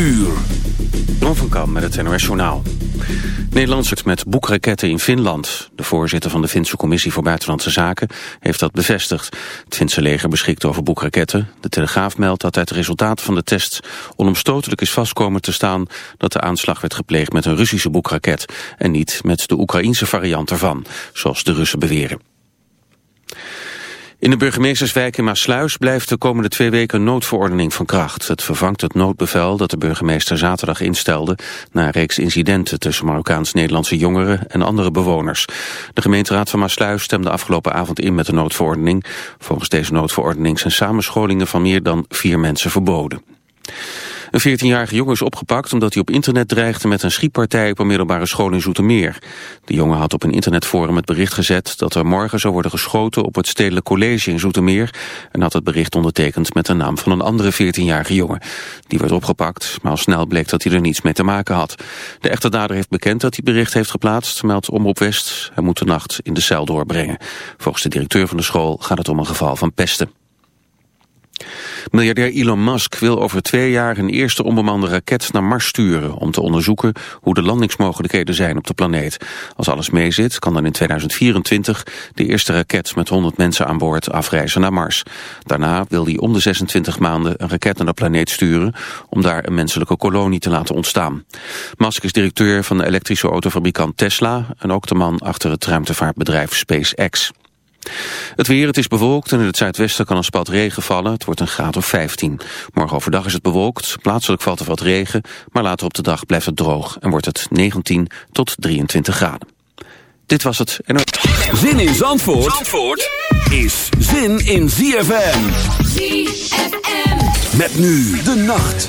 uur. Kam met het NOS Journaal. Nederland met boekraketten in Finland. De voorzitter van de Finse Commissie voor Buitenlandse Zaken heeft dat bevestigd. Het Finse leger beschikt over boekraketten. De Telegraaf meldt dat uit de resultaten van de test onomstotelijk is vastkomen te staan dat de aanslag werd gepleegd met een Russische boekraket en niet met de Oekraïense variant ervan, zoals de Russen beweren. In de burgemeesterswijk in Maasluis blijft de komende twee weken een noodverordening van kracht. Het vervangt het noodbevel dat de burgemeester zaterdag instelde... na een reeks incidenten tussen Marokkaans-Nederlandse jongeren en andere bewoners. De gemeenteraad van Maasluis stemde afgelopen avond in met de noodverordening. Volgens deze noodverordening zijn samenscholingen van meer dan vier mensen verboden. Een 14-jarige jongen is opgepakt omdat hij op internet dreigde met een schietpartij op een middelbare school in Zoetermeer. De jongen had op een internetforum het bericht gezet dat er morgen zou worden geschoten op het Stedelijk College in Zoetermeer en had het bericht ondertekend met de naam van een andere 14-jarige jongen. Die werd opgepakt, maar al snel bleek dat hij er niets mee te maken had. De echte dader heeft bekend dat hij bericht heeft geplaatst, meldt Omroep West. Hij moet de nacht in de cel doorbrengen. Volgens de directeur van de school gaat het om een geval van pesten. Miljardair Elon Musk wil over twee jaar een eerste onbemande raket naar Mars sturen... om te onderzoeken hoe de landingsmogelijkheden zijn op de planeet. Als alles meezit, kan dan in 2024 de eerste raket met 100 mensen aan boord afreizen naar Mars. Daarna wil hij om de 26 maanden een raket naar de planeet sturen... om daar een menselijke kolonie te laten ontstaan. Musk is directeur van de elektrische autofabrikant Tesla... en ook de man achter het ruimtevaartbedrijf SpaceX. Het weer, het is bewolkt en in het zuidwesten kan een spat regen vallen. Het wordt een graad of 15. Morgen overdag is het bewolkt, plaatselijk valt er wat regen... maar later op de dag blijft het droog en wordt het 19 tot 23 graden. Dit was het. En... Zin in Zandvoort, Zandvoort is zin in ZFM. ZFM. Met nu de nacht.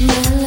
My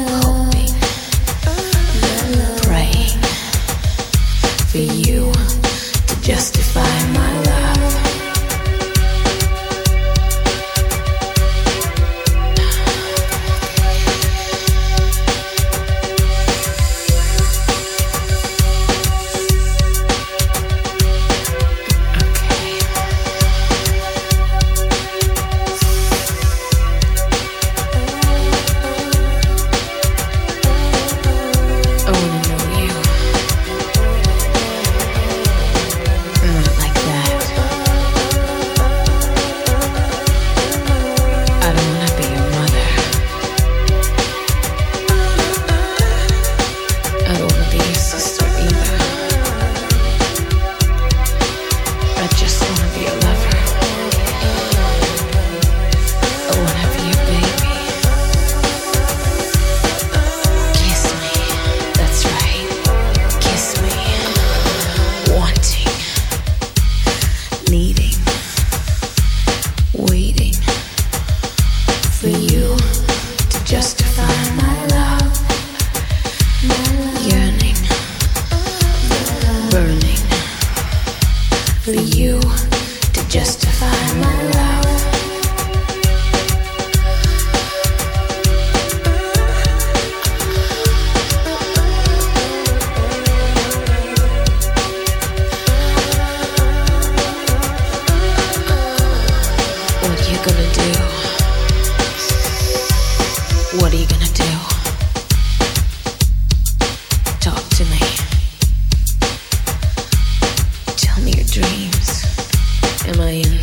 dreams am I in?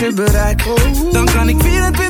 je bereik. Dan kan ik 24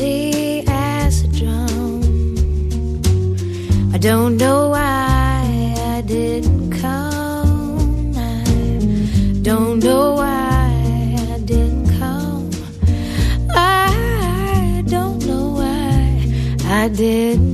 as a drum. I don't know why I didn't come. I don't know why I didn't come. I don't know why I didn't.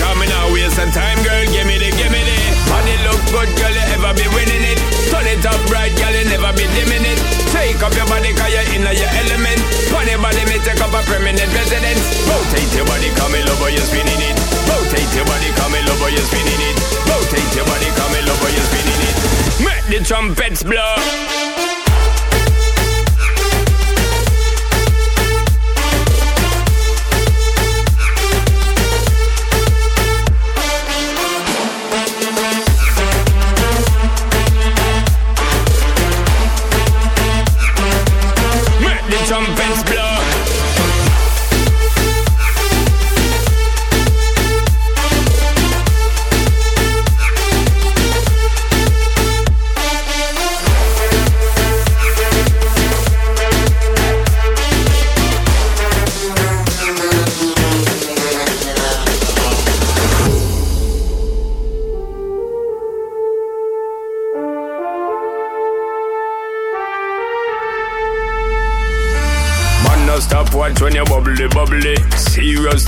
the trumpets blow.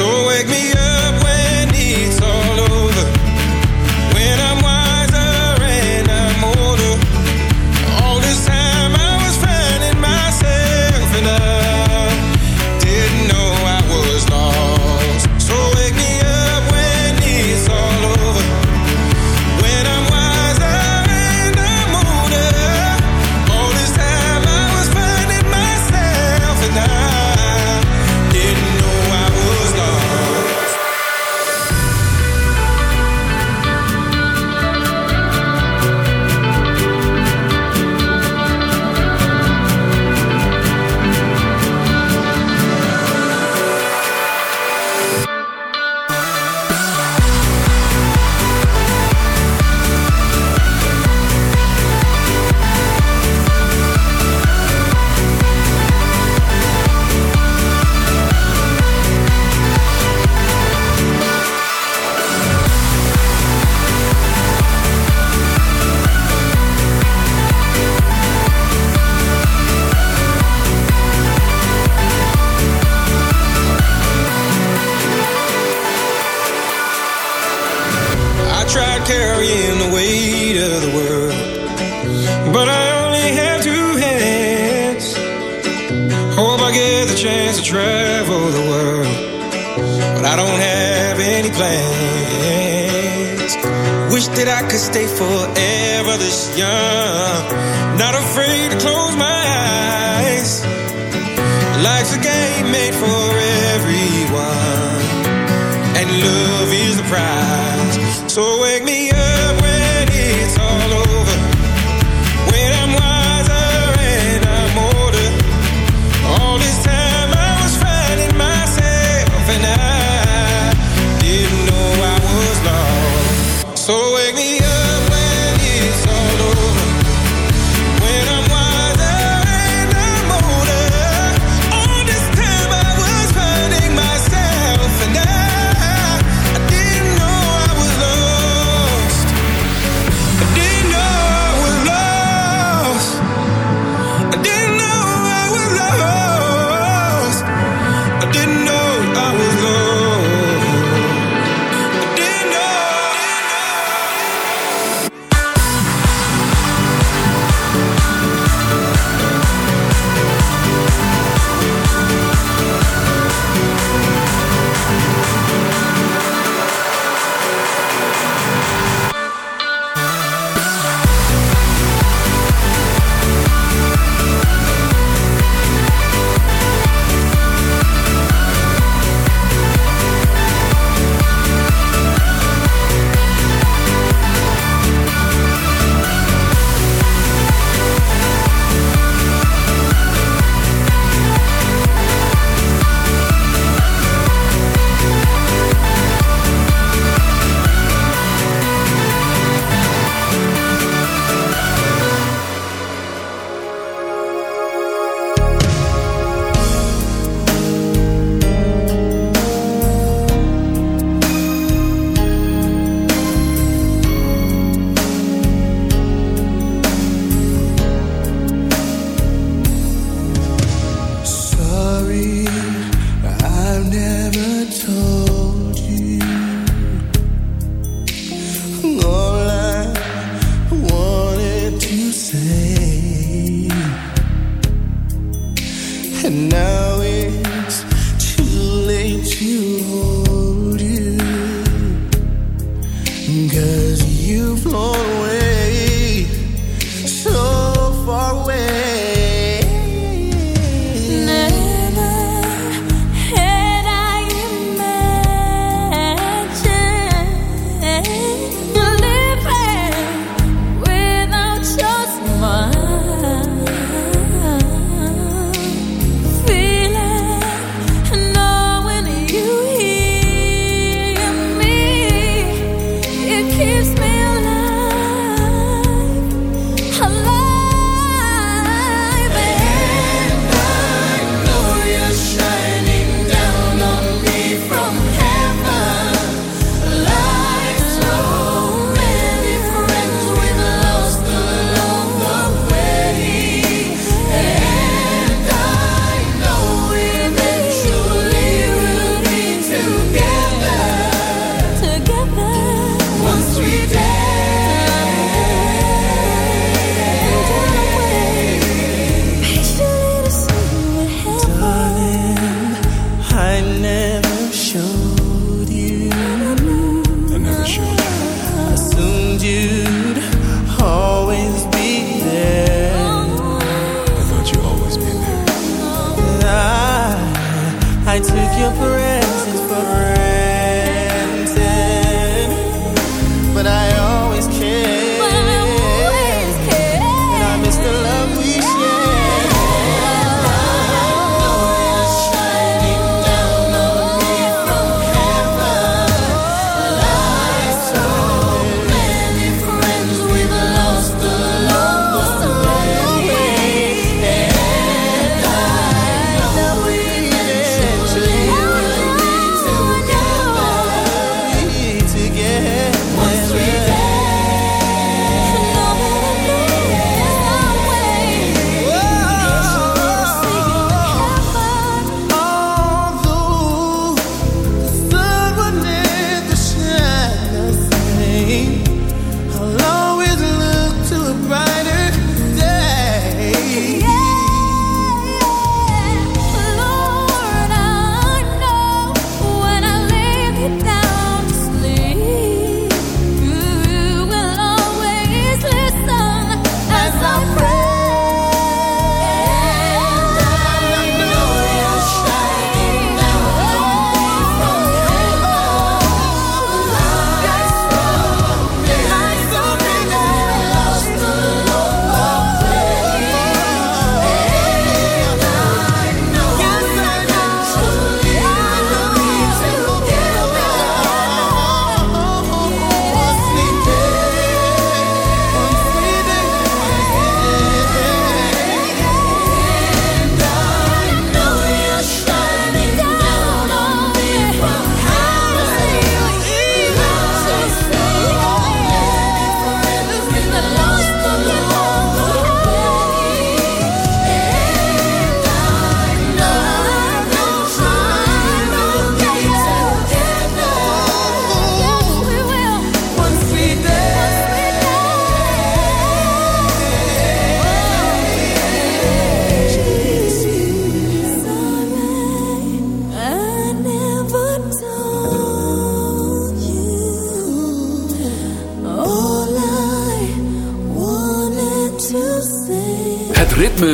So wake me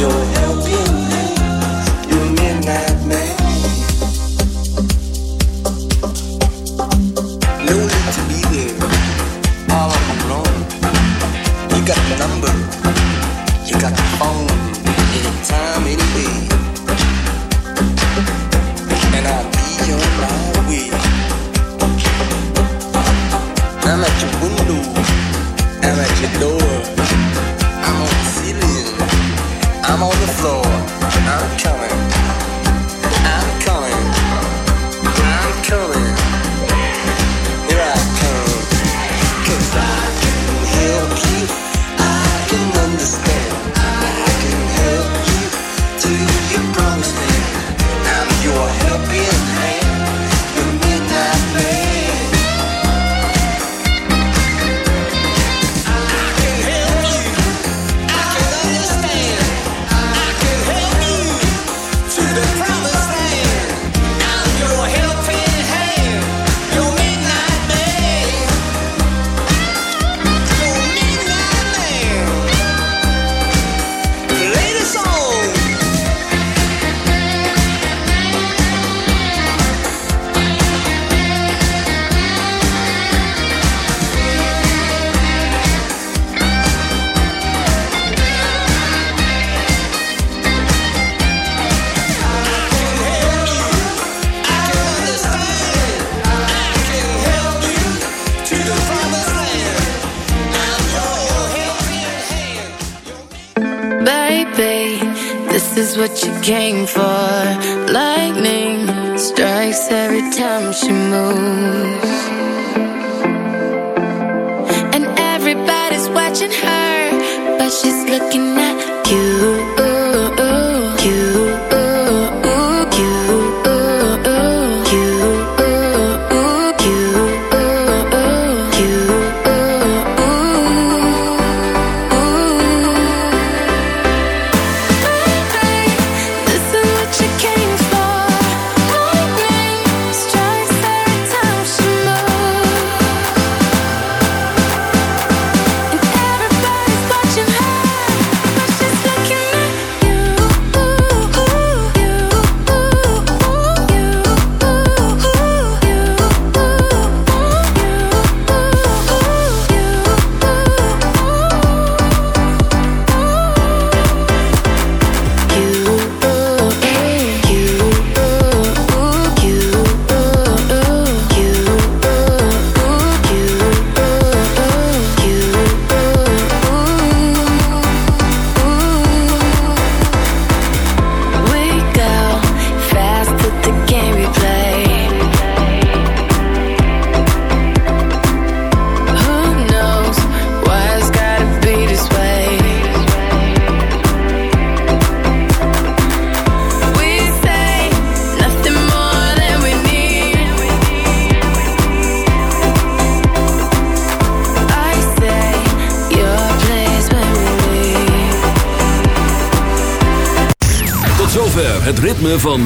Señor.